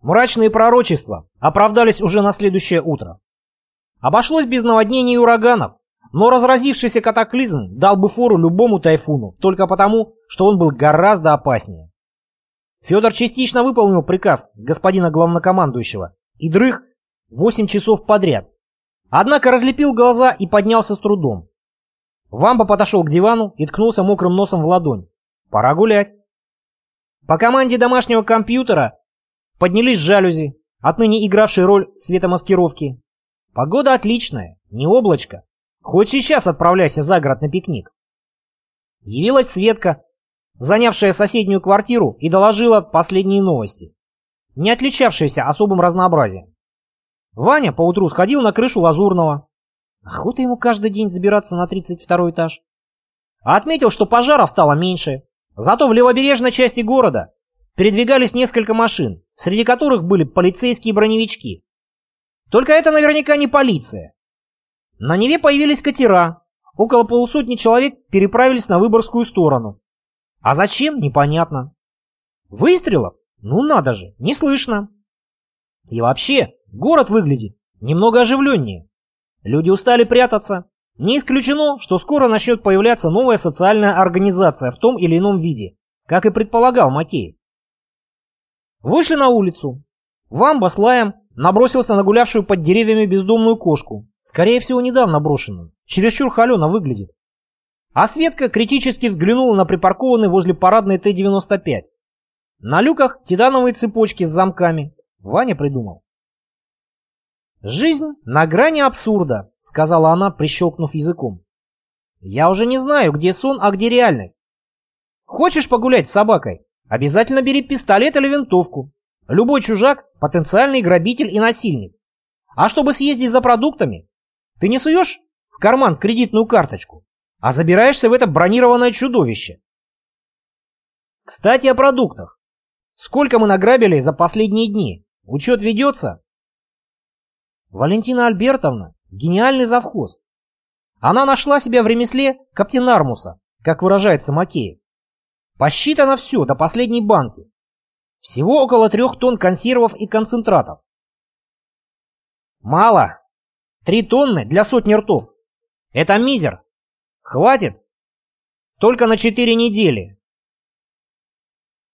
Мрачные пророчества оправдались уже на следующее утро. Обошлось без наводнений и ураганов, но разразившийся катаклизм дал бы фору любому тайфуну, только потому, что он был гораздо опаснее. Федор частично выполнил приказ господина главнокомандующего и дрых 8 часов подряд. Однако разлепил глаза и поднялся с трудом. Вамба подошел к дивану и ткнулся мокрым носом в ладонь. Пора гулять. По команде домашнего компьютера поднялись жалюзи, отныне игравшие роль светомаскировки. Погода отличная, не облачко. Хоть сейчас отправляйся за город на пикник. Явилась Светка, занявшая соседнюю квартиру, и доложила последние новости, не отличавшиеся особым разнообразием. Ваня поутру сходил на крышу Лазурного. Охота ему каждый день забираться на 32 этаж. А отметил, что пожаров стало меньше. Зато в левобережной части города передвигались несколько машин, среди которых были полицейские броневички. Только это наверняка не полиция. На Неве появились катера. Около полусотни человек переправились на Выборгскую сторону. А зачем, непонятно. Выстрелов? Ну надо же, не слышно. И вообще, город выглядит немного оживленнее. Люди устали прятаться. Не исключено, что скоро начнет появляться новая социальная организация в том или ином виде, как и предполагал Макей. Вышли на улицу. Вамба с лаем набросился на гулявшую под деревьями бездомную кошку. Скорее всего, недавно брошенную. Чересчур холено выглядит. А Светка критически взглянула на припаркованный возле парадной Т-95. На люках титановые цепочки с замками. Ваня придумал. «Жизнь на грани абсурда», — сказала она, прищелкнув языком. «Я уже не знаю, где сон, а где реальность. Хочешь погулять с собакой? Обязательно бери пистолет или винтовку. Любой чужак — потенциальный грабитель и насильник. А чтобы съездить за продуктами, ты не суешь в карман кредитную карточку, а забираешься в это бронированное чудовище. Кстати, о продуктах. Сколько мы награбили за последние дни? Учет ведется? Валентина Альбертовна – гениальный завхоз. Она нашла себя в ремесле каптенармуса, как выражается Макеев. Посчитано все до последней банки. Всего около трех тонн консервов и концентратов. Мало. Три тонны для сотни ртов. Это мизер. Хватит? Только на четыре недели.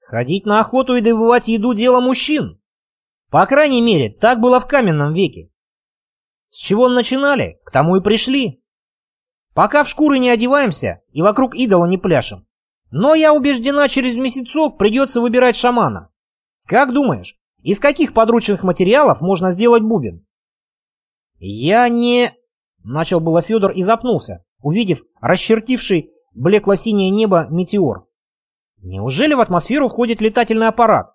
Ходить на охоту и добывать еду – дело мужчин. По крайней мере, так было в каменном веке. С чего начинали, к тому и пришли. Пока в шкуры не одеваемся и вокруг идола не пляшем. Но я убеждена, через месяцок придется выбирать шамана. Как думаешь, из каких подручных материалов можно сделать бубен? Я не... Начал было Федор и запнулся, увидев расчертивший блекло-синее небо метеор. Неужели в атмосферу входит летательный аппарат?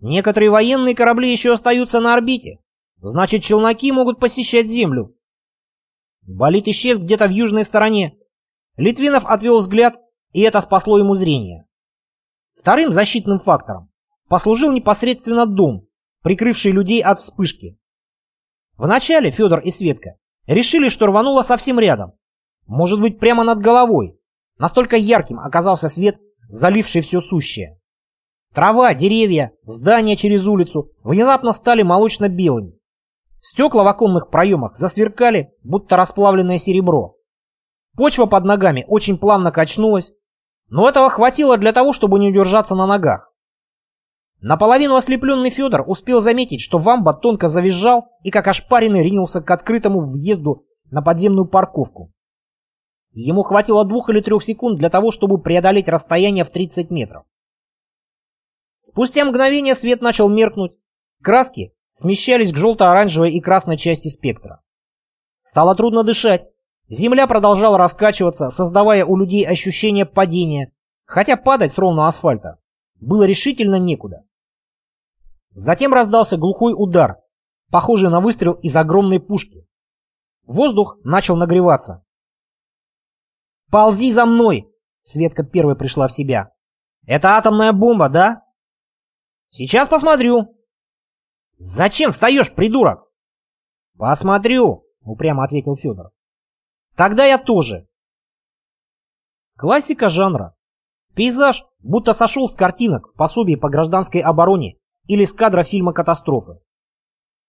Некоторые военные корабли еще остаются на орбите. Значит, челноки могут посещать Землю. Болид исчез где-то в южной стороне. Литвинов отвел взгляд, и это спасло ему зрение. Вторым защитным фактором послужил непосредственно дом, прикрывший людей от вспышки. Вначале Федор и Светка решили, что рвануло совсем рядом. Может быть, прямо над головой. Настолько ярким оказался свет, заливший все сущее. Трава, деревья, здания через улицу внезапно стали молочно-белыми. Стекла в оконных проемах засверкали, будто расплавленное серебро. Почва под ногами очень плавно качнулась, но этого хватило для того, чтобы не удержаться на ногах. Наполовину ослепленный Федор успел заметить, что вамба тонко завизжал и как ошпаренный ринулся к открытому въезду на подземную парковку. Ему хватило двух или трех секунд для того, чтобы преодолеть расстояние в 30 метров. Спустя мгновение свет начал меркнуть. Краски смещались к желто-оранжевой и красной части спектра. Стало трудно дышать. Земля продолжала раскачиваться, создавая у людей ощущение падения, хотя падать с ровного асфальта было решительно некуда. Затем раздался глухой удар, похожий на выстрел из огромной пушки. Воздух начал нагреваться. «Ползи за мной!» Светка первой пришла в себя. «Это атомная бомба, да?» «Сейчас посмотрю!» «Зачем встаешь, придурок?» «Посмотрю», — упрямо ответил Федор. «Тогда я тоже». Классика жанра. Пейзаж будто сошел с картинок в пособии по гражданской обороне или с кадра фильма «Катастрофы».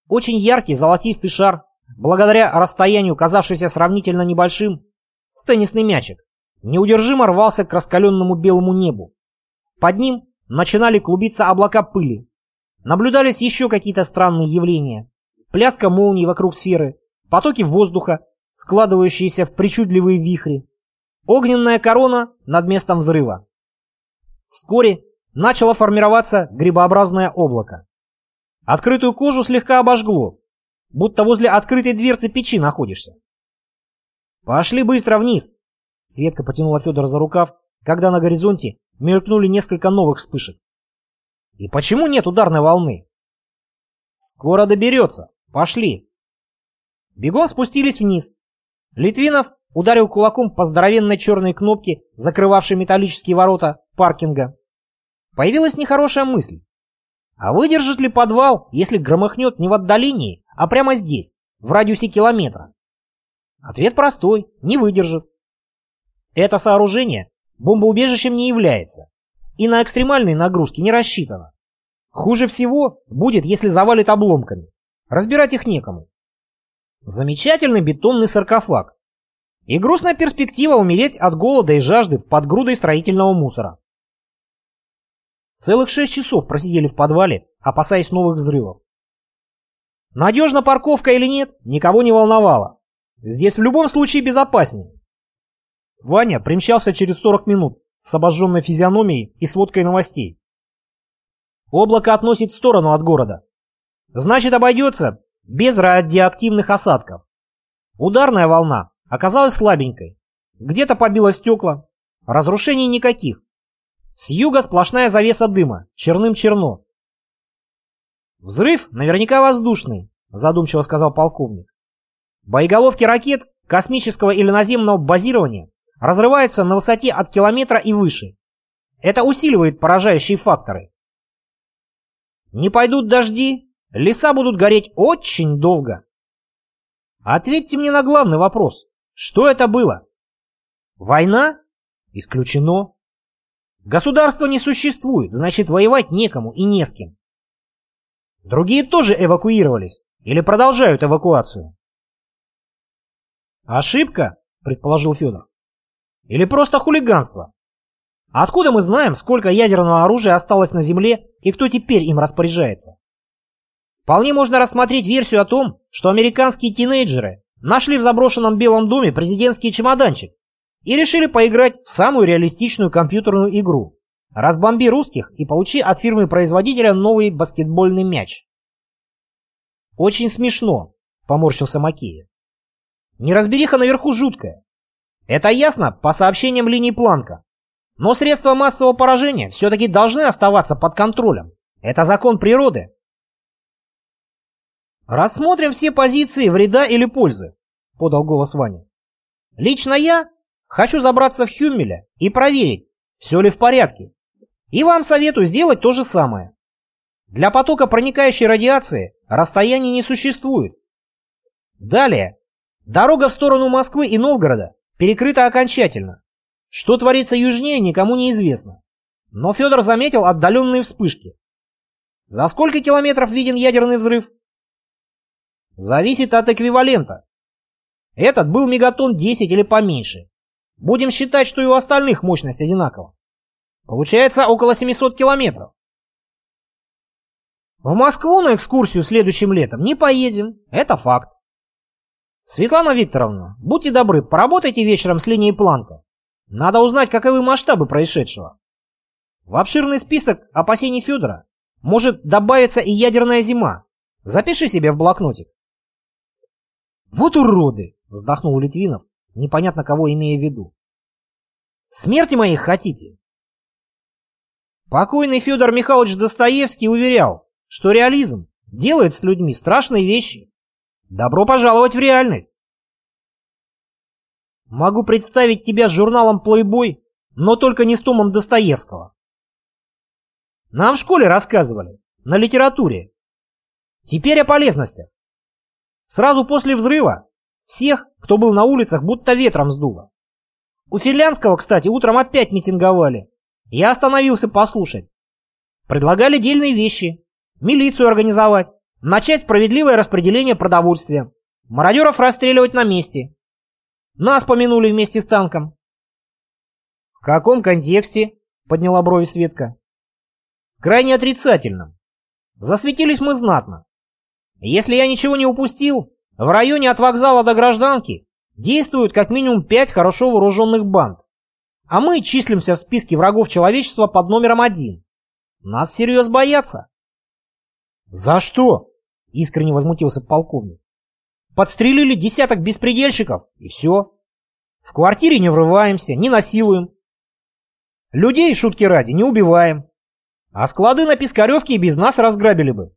Очень яркий золотистый шар, благодаря расстоянию, казавшийся сравнительно небольшим, с теннисный мячик, неудержимо рвался к раскаленному белому небу. Под ним начинали клубиться облака пыли. Наблюдались еще какие-то странные явления. Пляска молний вокруг сферы, потоки воздуха, складывающиеся в причудливые вихри. Огненная корона над местом взрыва. Вскоре начало формироваться грибообразное облако. Открытую кожу слегка обожгло, будто возле открытой дверцы печи находишься. «Пошли быстро вниз!» Светка потянула Федора за рукав, когда на горизонте мелькнули несколько новых вспышек. «И почему нет ударной волны?» «Скоро доберется. Пошли!» Бегом спустились вниз. Литвинов ударил кулаком по здоровенной черной кнопке, закрывавшей металлические ворота паркинга. Появилась нехорошая мысль. А выдержит ли подвал, если громыхнет не в отдалении, а прямо здесь, в радиусе километра? Ответ простой – не выдержит. Это сооружение бомбоубежищем не является и на экстремальные нагрузки не рассчитано. Хуже всего будет, если завалит обломками. Разбирать их некому. Замечательный бетонный саркофаг. И грустная перспектива умереть от голода и жажды под грудой строительного мусора. Целых шесть часов просидели в подвале, опасаясь новых взрывов. Надежна парковка или нет, никого не волновало. Здесь в любом случае безопаснее. Ваня примчался через 40 минут с обожженной физиономией и сводкой новостей. Облако относит в сторону от города. Значит, обойдется без радиоактивных осадков. Ударная волна оказалась слабенькой. Где-то побило стекла. Разрушений никаких. С юга сплошная завеса дыма, черным черно. «Взрыв наверняка воздушный», — задумчиво сказал полковник. «Боеголовки ракет космического или наземного базирования разрываются на высоте от километра и выше. Это усиливает поражающие факторы. Не пойдут дожди, леса будут гореть очень долго. Ответьте мне на главный вопрос. Что это было? Война? Исключено. Государства не существует, значит воевать некому и не с кем. Другие тоже эвакуировались или продолжают эвакуацию. Ошибка, предположил Федор. Или просто хулиганство? Откуда мы знаем, сколько ядерного оружия осталось на Земле и кто теперь им распоряжается? Вполне можно рассмотреть версию о том, что американские тинейджеры нашли в заброшенном Белом доме президентский чемоданчик и решили поиграть в самую реалистичную компьютерную игру. Разбомби русских и получи от фирмы-производителя новый баскетбольный мяч. Очень смешно, поморщился Макея. Неразбериха наверху жуткая. Это ясно по сообщениям линии Планка. Но средства массового поражения все-таки должны оставаться под контролем. Это закон природы. Рассмотрим все позиции вреда или пользы, подал голос Ваня. Лично я Хочу забраться в Хюммеля и проверить, все ли в порядке. И вам советую сделать то же самое. Для потока проникающей радиации расстояний не существует. Далее. Дорога в сторону Москвы и Новгорода перекрыта окончательно. Что творится южнее, никому не известно. Но Федор заметил отдаленные вспышки. За сколько километров виден ядерный взрыв? Зависит от эквивалента. Этот был мегатон 10 или поменьше. Будем считать, что и у остальных мощность одинакова. Получается около 700 километров. В Москву на экскурсию следующим летом не поедем, это факт. Светлана Викторовна, будьте добры, поработайте вечером с линией Планка. Надо узнать, каковы масштабы происшедшего. В обширный список опасений Федора может добавиться и ядерная зима. Запиши себе в блокнотик. Вот уроды, вздохнул Литвинов, непонятно кого имея в виду. Смерти моих хотите? Покойный Федор Михайлович Достоевский уверял, что реализм делает с людьми страшные вещи. Добро пожаловать в реальность. Могу представить тебя с журналом Playboy, но только не с томом Достоевского. Нам в школе рассказывали, на литературе. Теперь о полезностях. Сразу после взрыва всех, кто был на улицах, будто ветром сдуло. У Финляндского, кстати, утром опять митинговали. Я остановился послушать. Предлагали дельные вещи. милицию организовать, начать справедливое распределение продовольствия, мародеров расстреливать на месте. Нас помянули вместе с танком. «В каком контексте?» — подняла брови Светка. «Крайне отрицательном. Засветились мы знатно. Если я ничего не упустил, в районе от вокзала до гражданки действуют как минимум пять хорошо вооруженных банд. А мы числимся в списке врагов человечества под номером один. Нас всерьез боятся. «За что?» — искренне возмутился полковник. «Подстрелили десяток беспредельщиков, и все. В квартире не врываемся, не насилуем. Людей, шутки ради, не убиваем. А склады на Пискаревке и без нас разграбили бы.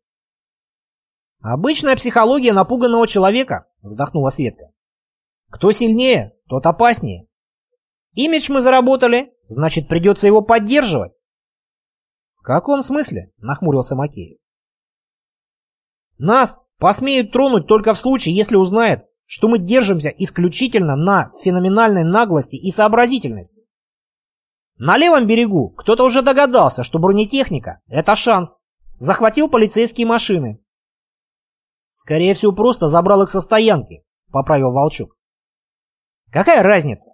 «Обычная психология напуганного человека», — вздохнула Светка. «Кто сильнее, тот опаснее. Имидж мы заработали, значит, придется его поддерживать». «В каком смысле?» — нахмурился Макеев. «Нас посмеют тронуть только в случае, если узнают, что мы держимся исключительно на феноменальной наглости и сообразительности. На левом берегу кто-то уже догадался, что бронетехника — это шанс. Захватил полицейские машины, Скорее всего, просто забрал их со стоянки, поправил Волчук. Какая разница?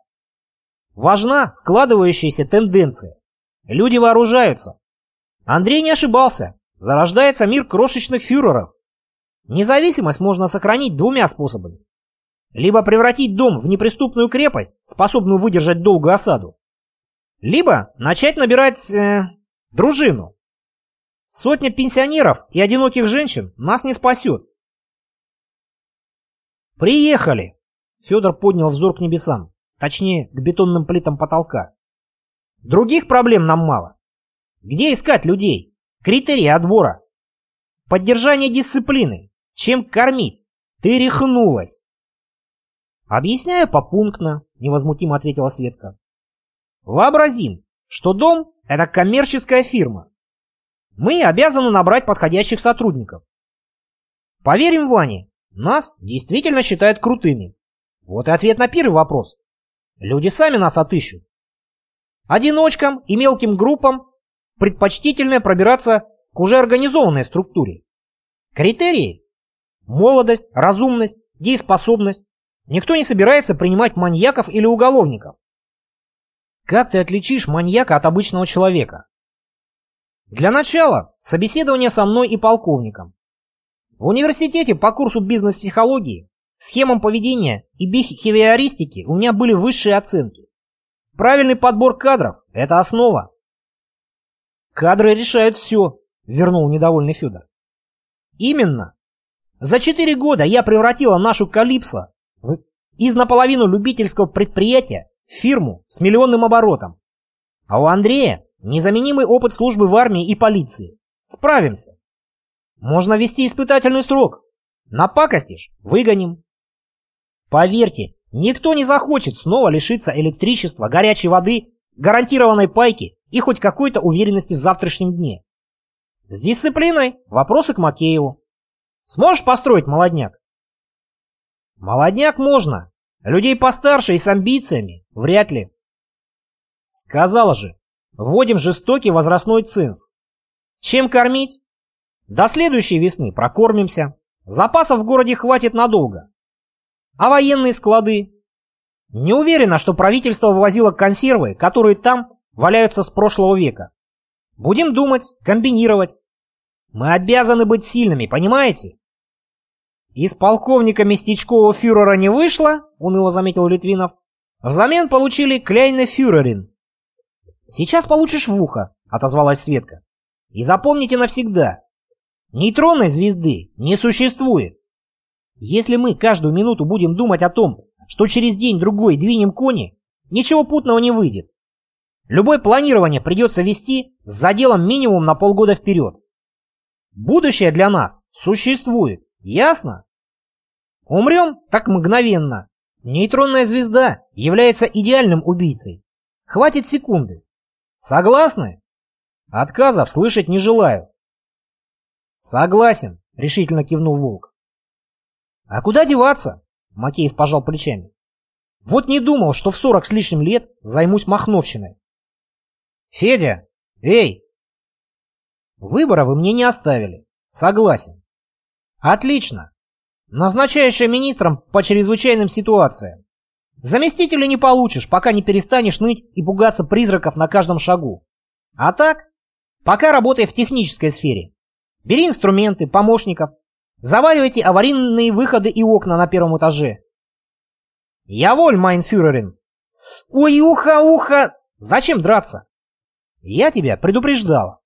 Важна складывающаяся тенденция. Люди вооружаются. Андрей не ошибался. Зарождается мир крошечных фюреров. Независимость можно сохранить двумя способами. Либо превратить дом в неприступную крепость, способную выдержать долгую осаду. Либо начать набирать э, дружину. Сотня пенсионеров и одиноких женщин нас не спасет. «Приехали!» Федор поднял взор к небесам, точнее, к бетонным плитам потолка. «Других проблем нам мало. Где искать людей? Критерии отбора. Поддержание дисциплины. Чем кормить? Ты рехнулась!» «Объясняю попунктно», — невозмутимо ответила Светка. «Вообразим, что дом — это коммерческая фирма. Мы обязаны набрать подходящих сотрудников. Поверим Ване, нас действительно считают крутыми. Вот и ответ на первый вопрос. Люди сами нас отыщут. Одиночкам и мелким группам предпочтительнее пробираться к уже организованной структуре. Критерии – молодость, разумность, дееспособность. Никто не собирается принимать маньяков или уголовников. Как ты отличишь маньяка от обычного человека? Для начала собеседование со мной и полковником. В университете по курсу бизнес-психологии, схемам поведения и бихевиористики у меня были высшие оценки. Правильный подбор кадров – это основа. Кадры решают все, вернул недовольный Федор. Именно. За четыре года я превратила нашу Калипсо из наполовину любительского предприятия в фирму с миллионным оборотом. А у Андрея незаменимый опыт службы в армии и полиции. Справимся. Можно ввести испытательный срок. Напакостишь – выгоним. Поверьте, никто не захочет снова лишиться электричества, горячей воды, гарантированной пайки и хоть какой-то уверенности в завтрашнем дне. С дисциплиной вопросы к Макееву. Сможешь построить молодняк? Молодняк можно. Людей постарше и с амбициями вряд ли. Сказала же, вводим жестокий возрастной ценз. Чем кормить? До следующей весны прокормимся. Запасов в городе хватит надолго. А военные склады? Не уверена, что правительство вывозило консервы, которые там валяются с прошлого века. Будем думать, комбинировать. Мы обязаны быть сильными, понимаете? Из полковника местечкового фюрера не вышло, уныло заметил Литвинов. Взамен получили Кляйне фюрерин. Сейчас получишь в ухо, отозвалась Светка. И запомните навсегда, Нейтронной звезды не существует. Если мы каждую минуту будем думать о том, что через день-другой двинем кони, ничего путного не выйдет. Любое планирование придется вести с заделом минимум на полгода вперед. Будущее для нас существует, ясно? Умрем так мгновенно. Нейтронная звезда является идеальным убийцей. Хватит секунды. Согласны? Отказов слышать не желаю. «Согласен», — решительно кивнул Волк. «А куда деваться?» — Макеев пожал плечами. «Вот не думал, что в сорок с лишним лет займусь махновщиной». «Федя! Эй!» «Выбора вы мне не оставили. Согласен. Отлично. Назначаешься министром по чрезвычайным ситуациям. Заместителя не получишь, пока не перестанешь ныть и пугаться призраков на каждом шагу. А так, пока работай в технической сфере. Бери инструменты, помощников, заваривайте аварийные выходы и окна на первом этаже. Я воль, майнфюрерин. Ой, ухо, ухо! Зачем драться? Я тебя предупреждал.